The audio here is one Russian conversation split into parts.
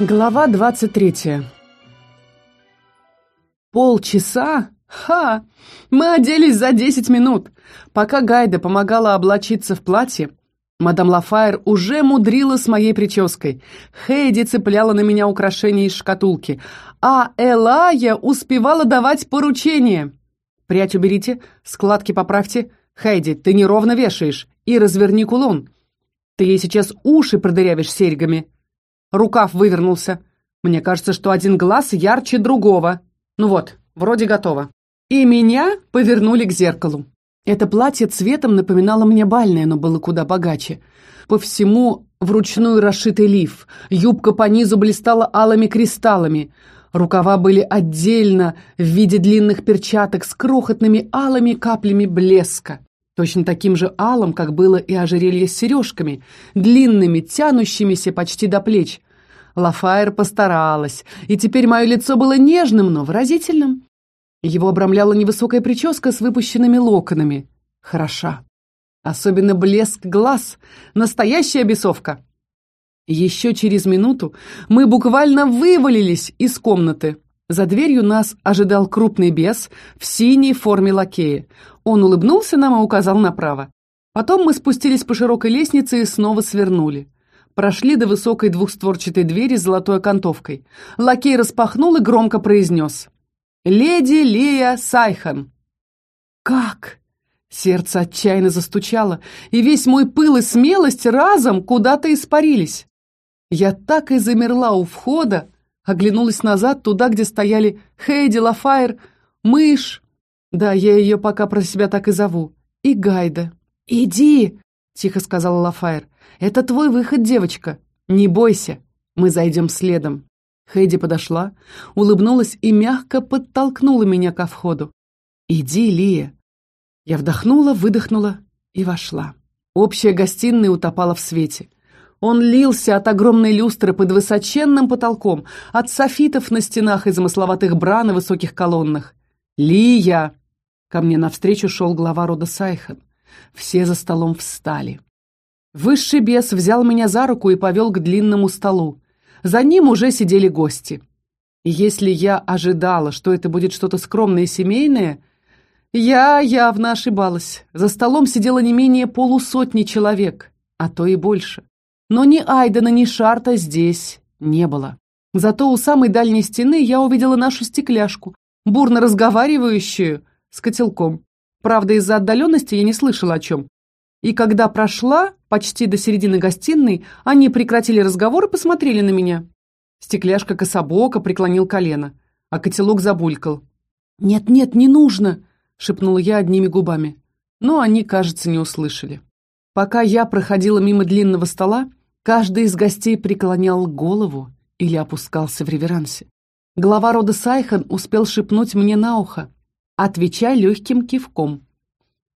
Глава 23 Полчаса? Ха! Мы оделись за 10 минут. Пока Гайда помогала облачиться в платье, мадам Лафайр уже мудрила с моей прической. Хейди цепляла на меня украшения из шкатулки, а Элая успевала давать поручения. «Прядь уберите, складки поправьте. Хейди, ты неровно вешаешь. И разверни кулон. Ты ей сейчас уши продырявишь серьгами». Рукав вывернулся. Мне кажется, что один глаз ярче другого. Ну вот, вроде готово. И меня повернули к зеркалу. Это платье цветом напоминало мне бальное, но было куда богаче. По всему вручную расшитый лиф. Юбка по низу блистала алыми кристаллами. Рукава были отдельно в виде длинных перчаток с крохотными алыми каплями блеска. Точно таким же алым, как было и ожерелье с сережками, длинными, тянущимися почти до плеч. Лафайр постаралась, и теперь мое лицо было нежным, но выразительным. Его обрамляла невысокая прическа с выпущенными локонами. Хороша. Особенно блеск глаз. Настоящая бесовка. Еще через минуту мы буквально вывалились из комнаты. За дверью нас ожидал крупный бес в синей форме лакея. Он улыбнулся нам и указал направо. Потом мы спустились по широкой лестнице и снова свернули. Прошли до высокой двухстворчатой двери с золотой окантовкой. Лакей распахнул и громко произнес. «Леди Лея Сайхан». «Как?» Сердце отчаянно застучало, и весь мой пыл и смелость разом куда-то испарились. Я так и замерла у входа, оглянулась назад, туда, где стояли Хейди, Лафайр, Мышь, да, я ее пока про себя так и зову. И Гайда. «Иди!» — тихо сказала Лафайр. «Это твой выход, девочка. Не бойся. Мы зайдем следом». Хэйди подошла, улыбнулась и мягко подтолкнула меня ко входу. «Иди, Лия». Я вдохнула, выдохнула и вошла. Общая гостиная утопала в свете. Он лился от огромной люстры под высоченным потолком, от софитов на стенах и замысловатых бра на высоких колоннах. «Лия!» Ко мне навстречу шел глава рода Сайхан. Все за столом встали. Высший бес взял меня за руку и повел к длинному столу. За ним уже сидели гости. Если я ожидала, что это будет что-то скромное и семейное, я явно ошибалась. За столом сидело не менее полусотни человек, а то и больше. Но ни Айдена, ни Шарта здесь не было. Зато у самой дальней стены я увидела нашу стекляшку, бурно разговаривающую с котелком. Правда, из-за отдаленности я не слышала о чем. И когда прошла, почти до середины гостиной, они прекратили разговор и посмотрели на меня. Стекляшка кособоко преклонил колено, а котелок забулькал. «Нет-нет, не нужно!» — шепнула я одними губами. Но они, кажется, не услышали. Пока я проходила мимо длинного стола, каждый из гостей преклонял голову или опускался в реверансе. Глава рода Сайхан успел шепнуть мне на ухо. «Отвечай легким кивком».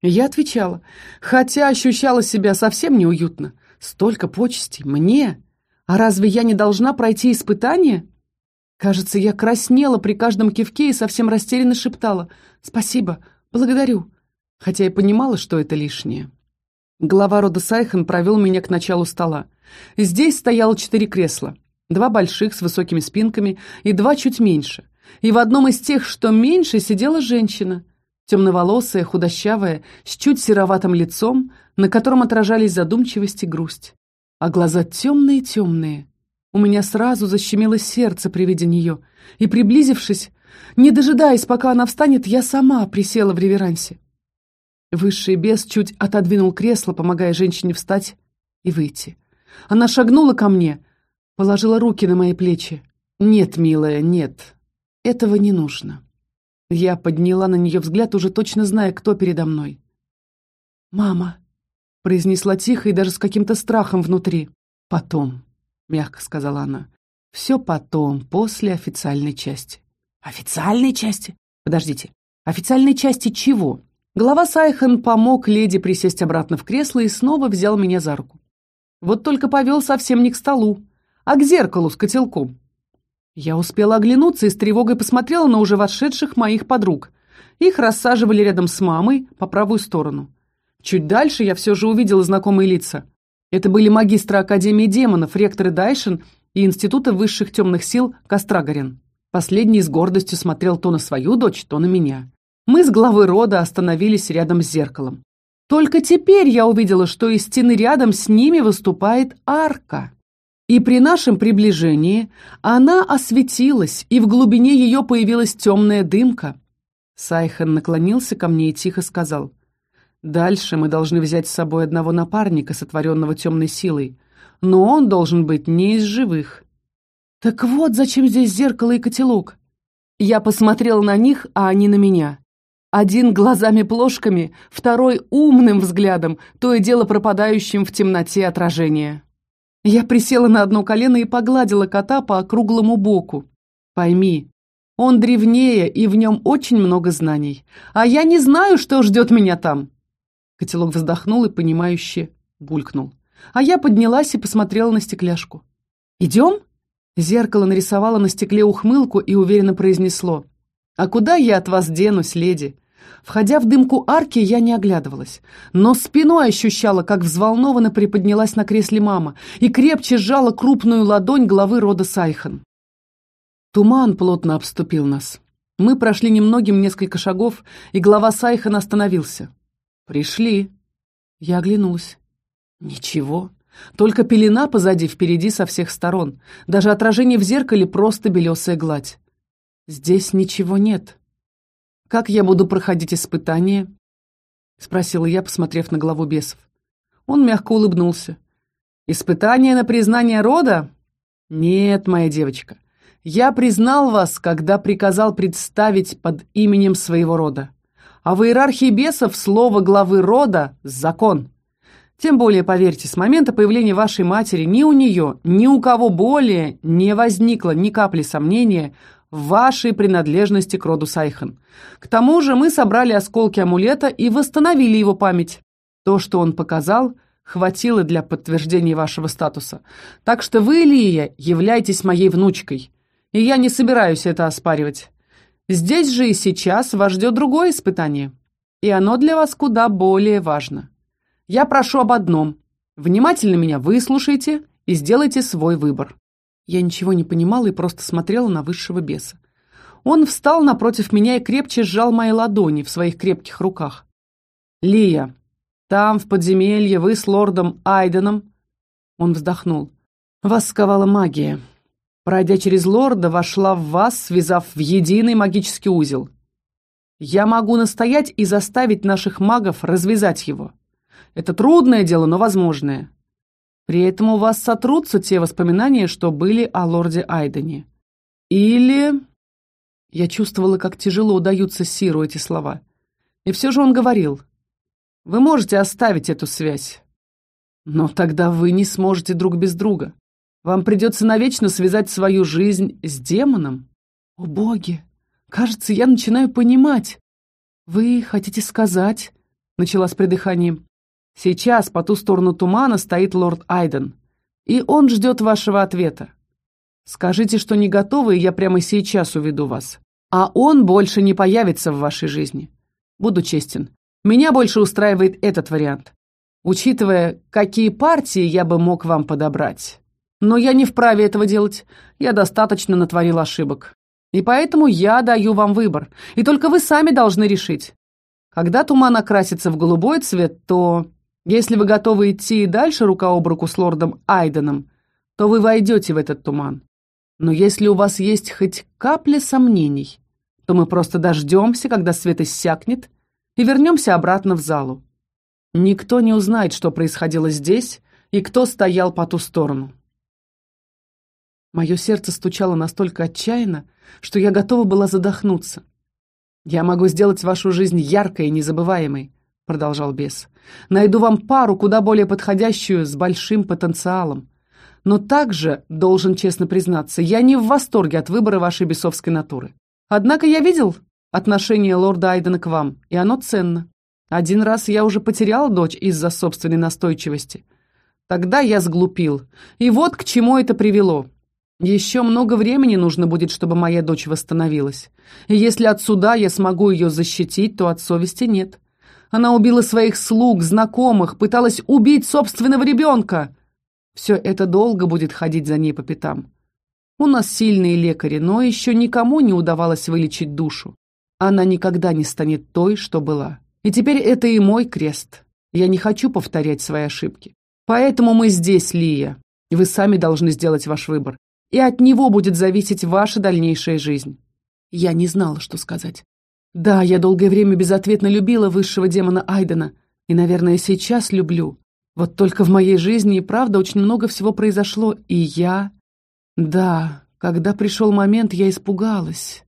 Я отвечала, хотя ощущала себя совсем неуютно. Столько почестей мне. А разве я не должна пройти испытание? Кажется, я краснела при каждом кивке и совсем растерянно шептала «Спасибо, благодарю», хотя и понимала, что это лишнее. Глава рода Сайхан провел меня к началу стола. Здесь стояло четыре кресла. Два больших с высокими спинками и два чуть меньше. И в одном из тех, что меньше, сидела женщина. Темноволосая, худощавая, с чуть сероватым лицом, на котором отражались задумчивость и грусть. А глаза темные-темные. У меня сразу защемило сердце при виде нее. И, приблизившись, не дожидаясь, пока она встанет, я сама присела в реверансе. Высший бес чуть отодвинул кресло, помогая женщине встать и выйти. Она шагнула ко мне — положила руки на мои плечи. «Нет, милая, нет. Этого не нужно». Я подняла на нее взгляд, уже точно зная, кто передо мной. «Мама», — произнесла тихо и даже с каким-то страхом внутри. «Потом», — мягко сказала она. «Все потом, после официальной части». «Официальной части? Подождите, официальной части чего?» Глава Сайхан помог леди присесть обратно в кресло и снова взял меня за руку. Вот только повел совсем не к столу, а к зеркалу с котелком. Я успела оглянуться и с тревогой посмотрела на уже вошедших моих подруг. Их рассаживали рядом с мамой по правую сторону. Чуть дальше я все же увидела знакомые лица. Это были магистры Академии демонов, ректоры Дайшин и Института высших темных сил Кострагарин. Последний с гордостью смотрел то на свою дочь, то на меня. Мы с главой рода остановились рядом с зеркалом. Только теперь я увидела, что из стены рядом с ними выступает арка. И при нашем приближении она осветилась, и в глубине ее появилась темная дымка. Сайхан наклонился ко мне и тихо сказал, «Дальше мы должны взять с собой одного напарника, сотворенного темной силой, но он должен быть не из живых». «Так вот, зачем здесь зеркало и котелок?» Я посмотрела на них, а они на меня. Один глазами-плошками, второй умным взглядом, то и дело пропадающим в темноте отражения. Я присела на одно колено и погладила кота по округлому боку. Пойми, он древнее, и в нем очень много знаний. А я не знаю, что ждет меня там. Котелок вздохнул и, понимающе, булькнул. А я поднялась и посмотрела на стекляшку. «Идем?» Зеркало нарисовало на стекле ухмылку и уверенно произнесло. «А куда я от вас денусь, леди? Входя в дымку арки, я не оглядывалась, но спиной ощущала, как взволнованно приподнялась на кресле мама и крепче сжала крупную ладонь главы рода Сайхан. Туман плотно обступил нас. Мы прошли немногим несколько шагов, и глава Сайхан остановился. «Пришли». Я оглянулась. «Ничего. Только пелена позади, впереди со всех сторон. Даже отражение в зеркале просто белесая гладь. Здесь ничего нет». «Как я буду проходить испытание?» — спросила я, посмотрев на главу бесов. Он мягко улыбнулся. «Испытание на признание рода? Нет, моя девочка. Я признал вас, когда приказал представить под именем своего рода. А в иерархии бесов слово главы рода — закон. Тем более, поверьте, с момента появления вашей матери ни у нее, ни у кого более не возникло ни капли сомнения вашей принадлежности к роду Сайхан. К тому же мы собрали осколки амулета и восстановили его память. То, что он показал, хватило для подтверждения вашего статуса. Так что вы, Лия, являетесь моей внучкой. И я не собираюсь это оспаривать. Здесь же и сейчас вас ждет другое испытание. И оно для вас куда более важно. Я прошу об одном. Внимательно меня выслушайте и сделайте свой выбор. Я ничего не понимала и просто смотрела на высшего беса. Он встал напротив меня и крепче сжал мои ладони в своих крепких руках. «Лия, там, в подземелье, вы с лордом Айденом...» Он вздохнул. «Вас сковала магия. Пройдя через лорда, вошла в вас, связав в единый магический узел. Я могу настоять и заставить наших магов развязать его. Это трудное дело, но возможное. При этом у вас сотрутся те воспоминания, что были о лорде Айдене. Или... Я чувствовала, как тяжело удаются Сиру эти слова. И все же он говорил. Вы можете оставить эту связь. Но тогда вы не сможете друг без друга. Вам придется навечно связать свою жизнь с демоном. О, боги! Кажется, я начинаю понимать. Вы хотите сказать... Начала с придыханием. Сейчас по ту сторону тумана стоит лорд Айден, и он ждет вашего ответа. Скажите, что не готовы, и я прямо сейчас уведу вас. А он больше не появится в вашей жизни. Буду честен. Меня больше устраивает этот вариант, учитывая, какие партии я бы мог вам подобрать. Но я не вправе этого делать. Я достаточно натворил ошибок. И поэтому я даю вам выбор, и только вы сами должны решить. Когда туман окрасится в голубой цвет, то если вы готовы идти и дальше рука об руку с лордом Айденом, то вы войдете в этот туман. Но если у вас есть хоть капля сомнений, то мы просто дождемся, когда свет иссякнет, и вернемся обратно в залу. Никто не узнает, что происходило здесь и кто стоял по ту сторону. Мое сердце стучало настолько отчаянно, что я готова была задохнуться. «Я могу сделать вашу жизнь яркой и незабываемой», — продолжал бес. Найду вам пару, куда более подходящую, с большим потенциалом. Но также, должен честно признаться, я не в восторге от выбора вашей бесовской натуры. Однако я видел отношение лорда Айдена к вам, и оно ценно. Один раз я уже потерял дочь из-за собственной настойчивости. Тогда я сглупил. И вот к чему это привело. Еще много времени нужно будет, чтобы моя дочь восстановилась. И если от суда я смогу ее защитить, то от совести нет. Она убила своих слуг, знакомых, пыталась убить собственного ребенка. Все это долго будет ходить за ней по пятам. У нас сильные лекари, но еще никому не удавалось вылечить душу. Она никогда не станет той, что была. И теперь это и мой крест. Я не хочу повторять свои ошибки. Поэтому мы здесь, Лия. Вы сами должны сделать ваш выбор. И от него будет зависеть ваша дальнейшая жизнь. Я не знала, что сказать. Да, я долгое время безответно любила высшего демона Айдена. И, наверное, сейчас люблю. Вот только в моей жизни и правда очень много всего произошло, и я... Да, когда пришел момент, я испугалась.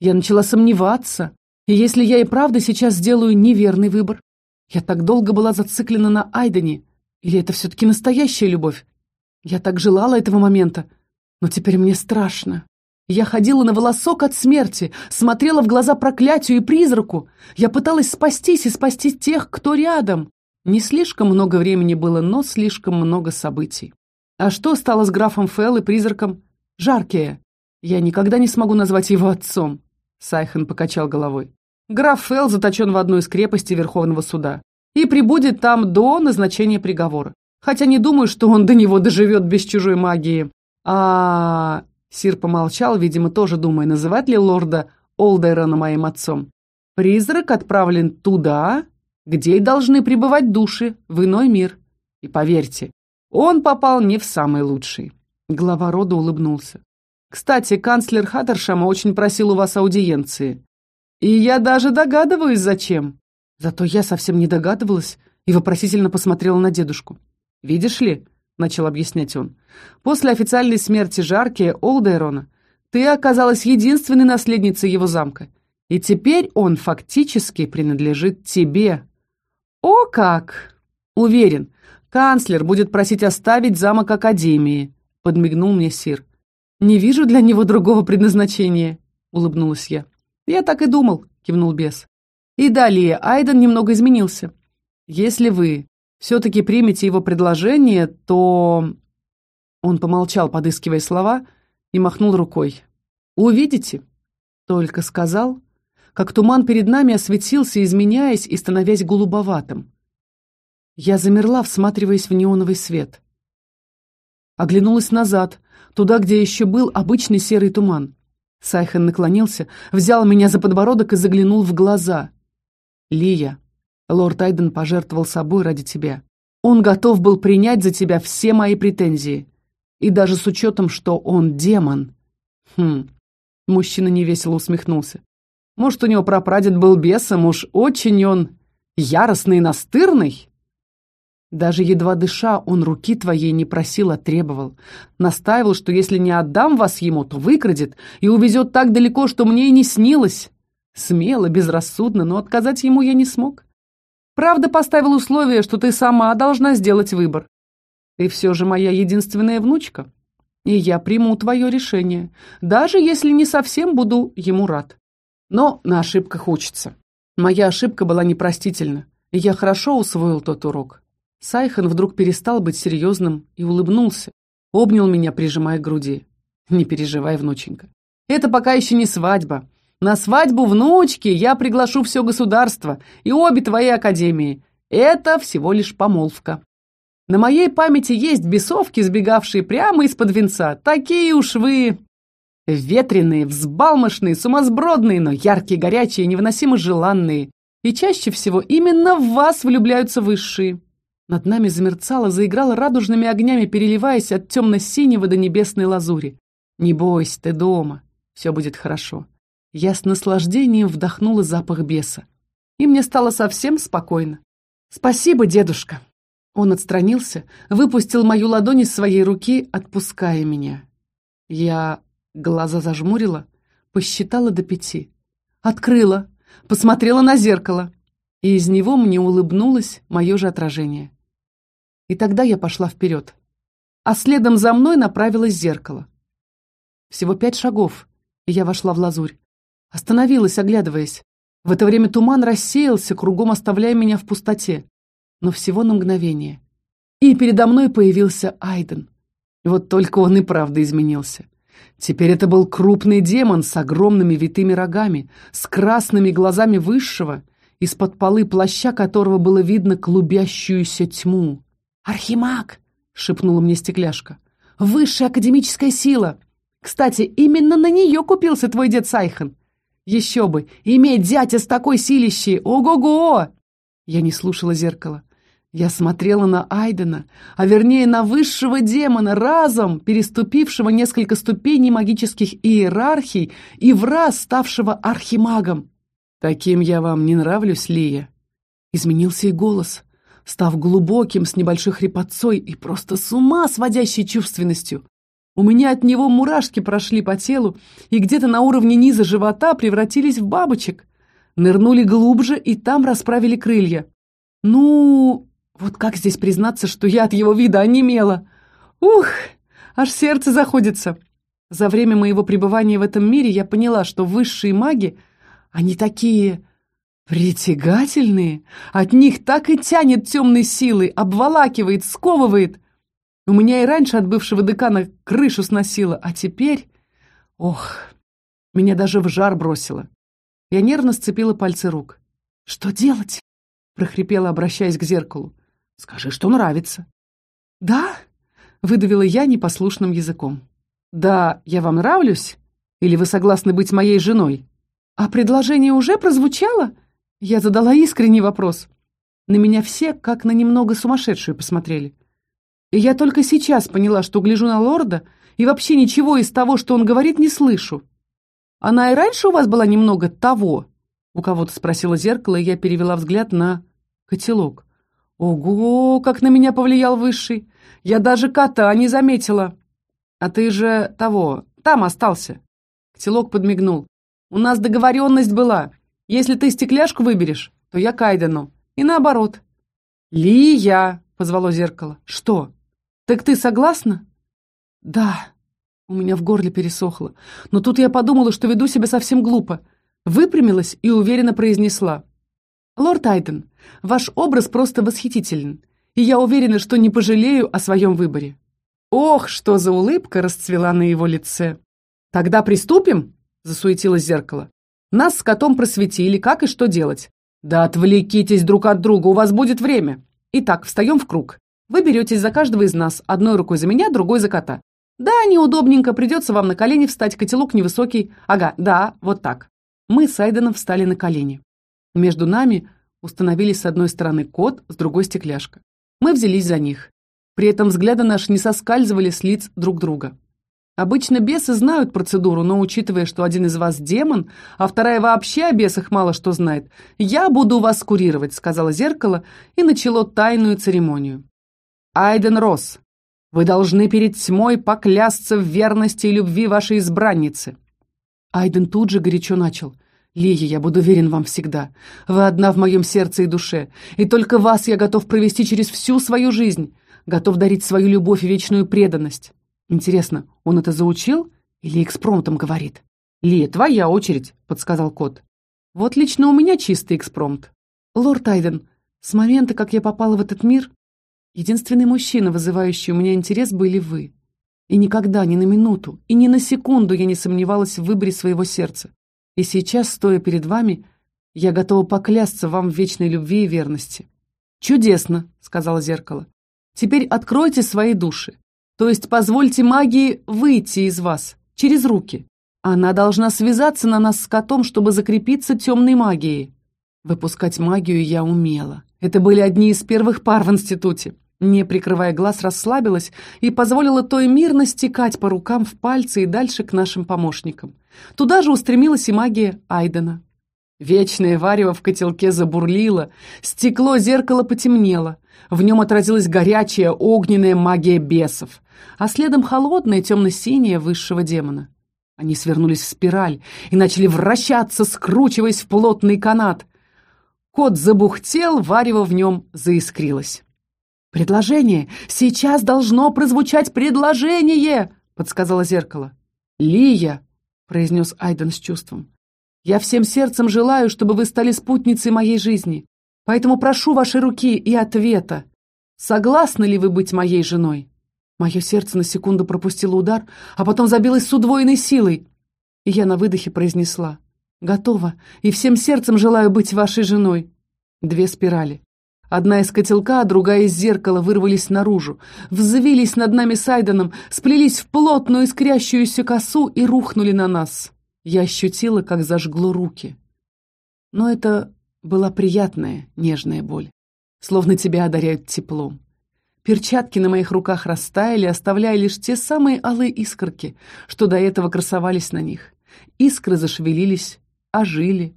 Я начала сомневаться. И если я и правда сейчас сделаю неверный выбор? Я так долго была зациклена на Айдене. Или это все-таки настоящая любовь? Я так желала этого момента. Но теперь мне страшно. Я ходила на волосок от смерти, смотрела в глаза проклятию и призраку. Я пыталась спастись и спасти тех, кто рядом. Не слишком много времени было, но слишком много событий. А что стало с графом Фелл и призраком? Жар кие. Я никогда не смогу назвать его отцом. Сайхан покачал головой. Граф Фелл заточен в одной из крепостей Верховного суда и пробудет там до назначения приговора. Хотя не думаю, что он до него доживет без чужой магии. А... Сир помолчал, видимо, тоже думая, называть ли лорда Олдерона моим отцом. Призрак отправлен туда, где и должны пребывать души, в иной мир. И поверьте, он попал не в самый лучший. Глава рода улыбнулся. Кстати, канцлер Хаттершама очень просил у вас аудиенции. И я даже догадываюсь, зачем. Зато я совсем не догадывалась и вопросительно посмотрела на дедушку. «Видишь ли», — начал объяснять он, — «после официальной смерти Жаркия Олдейрона ты оказалась единственной наследницей его замка, и теперь он фактически принадлежит тебе, «О как!» «Уверен, канцлер будет просить оставить замок Академии», — подмигнул мне Сир. «Не вижу для него другого предназначения», — улыбнулась я. «Я так и думал», — кивнул бес. «И далее Айден немного изменился. Если вы все-таки примете его предложение, то...» Он помолчал, подыскивая слова, и махнул рукой. «Увидите?» Только сказал, как туман перед нами осветился, изменяясь и становясь голубоватым. Я замерла, всматриваясь в неоновый свет. Оглянулась назад, туда, где еще был обычный серый туман. Сайхан наклонился, взял меня за подбородок и заглянул в глаза. «Лия, лорд Айден пожертвовал собой ради тебя. Он готов был принять за тебя все мои претензии. И даже с учетом, что он демон». «Хм...» Мужчина невесело усмехнулся. Может, у него прапрадед был бесом, уж очень он яростный и настырный? Даже едва дыша, он руки твоей не просил, а требовал. Настаивал, что если не отдам вас ему, то выкрадет и увезет так далеко, что мне и не снилось. Смело, безрассудно, но отказать ему я не смог. Правда, поставил условие, что ты сама должна сделать выбор. Ты все же моя единственная внучка, и я приму твое решение, даже если не совсем буду ему рад. Но на ошибках учится. Моя ошибка была непростительна, и я хорошо усвоил тот урок. Сайхан вдруг перестал быть серьезным и улыбнулся, обнял меня, прижимая к груди. «Не переживай, внученька. Это пока еще не свадьба. На свадьбу внучки я приглашу все государство и обе твои академии. Это всего лишь помолвка. На моей памяти есть бесовки, сбегавшие прямо из-под венца. Такие уж вы Ветреные, взбалмошные, сумасбродные, но яркие, горячие, невыносимо желанные. И чаще всего именно в вас влюбляются высшие. Над нами замерцало, заиграло радужными огнями, переливаясь от темно-синего до небесной лазури. «Не бойся, ты дома. Все будет хорошо». Я с наслаждением вдохнула запах беса. И мне стало совсем спокойно. «Спасибо, дедушка». Он отстранился, выпустил мою ладонь из своей руки, отпуская меня. Я Глаза зажмурила, посчитала до пяти. Открыла, посмотрела на зеркало, и из него мне улыбнулось мое же отражение. И тогда я пошла вперед. А следом за мной направилось зеркало. Всего пять шагов, и я вошла в лазурь. Остановилась, оглядываясь. В это время туман рассеялся, кругом оставляя меня в пустоте. Но всего на мгновение. И передо мной появился Айден. Вот только он и правда изменился. Теперь это был крупный демон с огромными витыми рогами, с красными глазами высшего, из-под полы плаща которого было видно клубящуюся тьму. «Архимаг!» — шепнула мне стекляшка. «Высшая академическая сила! Кстати, именно на нее купился твой дед Сайхан. Еще бы, иметь дядя с такой силищей! Ого-го!» Я не слушала зеркало. Я смотрела на Айдена, а вернее на высшего демона, разом переступившего несколько ступеней магических иерархий и в раз ставшего архимагом. «Таким я вам не нравлюсь, Лия?» Изменился и голос, став глубоким, с небольшой хрипотцой и просто с ума сводящей чувственностью. У меня от него мурашки прошли по телу и где-то на уровне низа живота превратились в бабочек. Нырнули глубже и там расправили крылья. Ну, вот как здесь признаться, что я от его вида онемела? Ух, аж сердце заходится. За время моего пребывания в этом мире я поняла, что высшие маги, они такие притягательные. От них так и тянет темной силой, обволакивает, сковывает. У меня и раньше от бывшего декана крышу сносило, а теперь... Ох, меня даже в жар бросило. Я нервно сцепила пальцы рук. «Что делать?» — прохрипела, обращаясь к зеркалу. Скажи, что нравится». «Да?» — выдавила я непослушным языком. «Да, я вам нравлюсь? Или вы согласны быть моей женой?» «А предложение уже прозвучало?» Я задала искренний вопрос. На меня все, как на немного сумасшедшую, посмотрели. И я только сейчас поняла, что гляжу на лорда и вообще ничего из того, что он говорит, не слышу. «Она и раньше у вас была немного того?» У кого-то спросила зеркало, и я перевела взгляд на котелок. «Ого, как на меня повлиял Высший! Я даже кота не заметила!» «А ты же того, там остался!» Ктилок подмигнул. «У нас договоренность была. Если ты стекляшку выберешь, то я Кайдену. И наоборот». «Лия!» — позвало зеркало. «Что? Так ты согласна?» «Да». У меня в горле пересохло. Но тут я подумала, что веду себя совсем глупо. Выпрямилась и уверенно произнесла. «Лорд Айден, ваш образ просто восхитителен, и я уверена, что не пожалею о своем выборе». Ох, что за улыбка расцвела на его лице. «Тогда приступим?» — засуетилось зеркало. «Нас с котом просветили, как и что делать». «Да отвлекитесь друг от друга, у вас будет время». Итак, встаем в круг. Вы беретесь за каждого из нас, одной рукой за меня, другой за кота. Да, неудобненько, придется вам на колени встать, котелок невысокий. Ага, да, вот так. Мы с Айденом встали на колени. Между нами установились с одной стороны кот, с другой стекляшка. Мы взялись за них. При этом взгляды наши не соскальзывали с лиц друг друга. Обычно бесы знают процедуру, но учитывая, что один из вас демон, а вторая вообще о бесах мало что знает, я буду вас курировать, сказала зеркало и начало тайную церемонию. Айден Росс, вы должны перед тьмой поклясться в верности и любви вашей избранницы. Айден тут же горячо начал. Лия, я буду верен вам всегда. Вы одна в моем сердце и душе, и только вас я готов провести через всю свою жизнь, готов дарить свою любовь и вечную преданность. Интересно, он это заучил или экспромтом говорит? Лия, твоя очередь, подсказал кот. Вот лично у меня чистый экспромт. Лорд Айден, с момента, как я попала в этот мир, единственный мужчина, вызывающий у меня интерес, были вы. И никогда, ни на минуту, и ни на секунду я не сомневалась в выборе своего сердца. И сейчас, стоя перед вами, я готова поклясться вам в вечной любви и верности. «Чудесно», — сказала зеркало. «Теперь откройте свои души. То есть позвольте магии выйти из вас, через руки. Она должна связаться на нас с котом, чтобы закрепиться темной магией». Выпускать магию я умела. Это были одни из первых пар в институте. Не прикрывая глаз, расслабилась и позволила той мирно стекать по рукам в пальцы и дальше к нашим помощникам. Туда же устремилась и магия Айдена. Вечное варево в котелке забурлило, стекло зеркало потемнело, в нем отразилась горячая огненная магия бесов, а следом холодная темно-синяя высшего демона. Они свернулись в спираль и начали вращаться, скручиваясь в плотный канат. Кот забухтел, варево в нем заискрилось. «Предложение! Сейчас должно прозвучать предложение!» — подсказало зеркало. «Лия!» — произнес Айден с чувством. «Я всем сердцем желаю, чтобы вы стали спутницей моей жизни, поэтому прошу вашей руки и ответа. Согласны ли вы быть моей женой?» Мое сердце на секунду пропустило удар, а потом забилось с удвоенной силой, и я на выдохе произнесла. «Готово, и всем сердцем желаю быть вашей женой». Две спирали. Одна из котелка, другая из зеркала вырвались наружу, взвились над нами с сплелись в плотную искрящуюся косу и рухнули на нас. Я ощутила, как зажгло руки. Но это была приятная, нежная боль. Словно тебя одаряют теплом. Перчатки на моих руках растаяли, оставляя лишь те самые алые искорки, что до этого красовались на них. Искры зашевелились, ожили,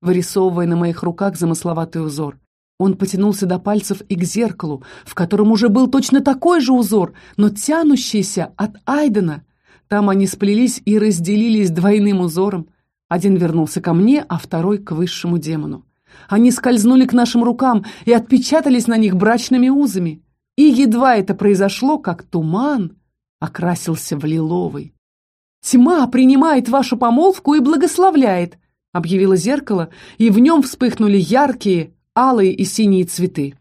вырисовывая на моих руках замысловатый узор. Он потянулся до пальцев и к зеркалу, в котором уже был точно такой же узор, но тянущийся от Айдена. Там они сплелись и разделились двойным узором. Один вернулся ко мне, а второй к высшему демону. Они скользнули к нашим рукам и отпечатались на них брачными узами. И едва это произошло, как туман окрасился в лиловый. «Тьма принимает вашу помолвку и благословляет», — объявило зеркало, и в нем вспыхнули яркие, алые и синие цветы.